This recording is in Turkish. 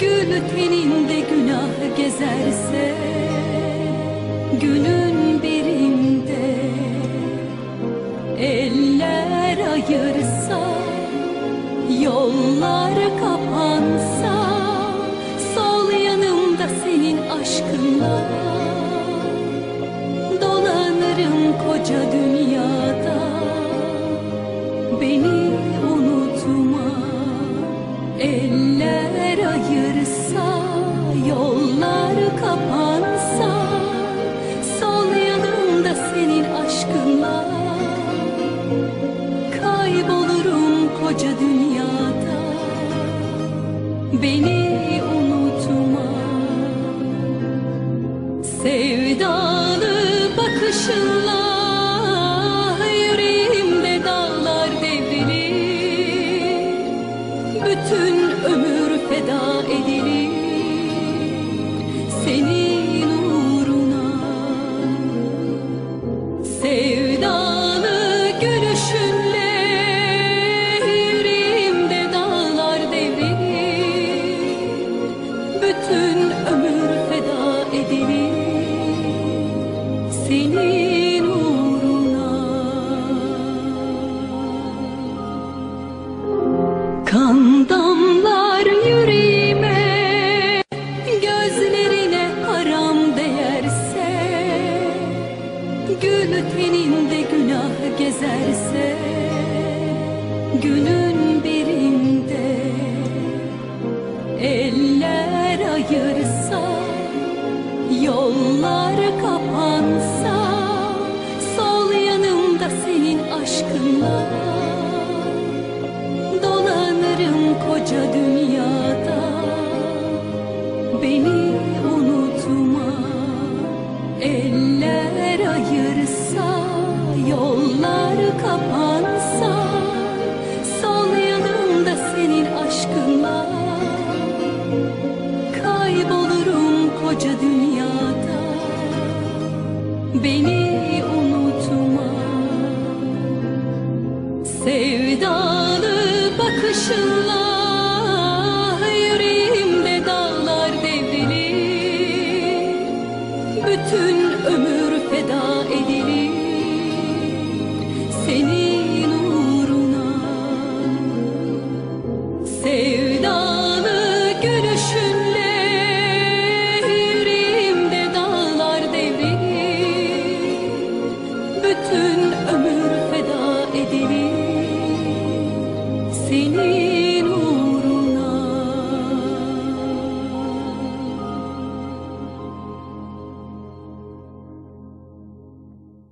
Gül teninde günah gezerse Günün birinde Ayırsa Yollar kapansa Sol yanımda senin aşkınla Dolanırım koca dünyada. Beni koca dünyada. Beni unutma. Sevdalı bakışınla yüreğimde dağlar devrilir. Bütün ömür feda edilir. Senin uğruna. Sevdalı senin uğruna. Kan damlar yüreğime Gözlerine haram değerse Gül teninde günah gezerse Günün aşkınla Dolanırım koca dünyada. Beni unutma Eller ayırsa Yollar kapansa Sol yanımda senin aşkınla Kaybolurum koca dünyada. Beni bakışınla yüreğimde dağlar devrilir. Bütün ömür feda edilir. Senin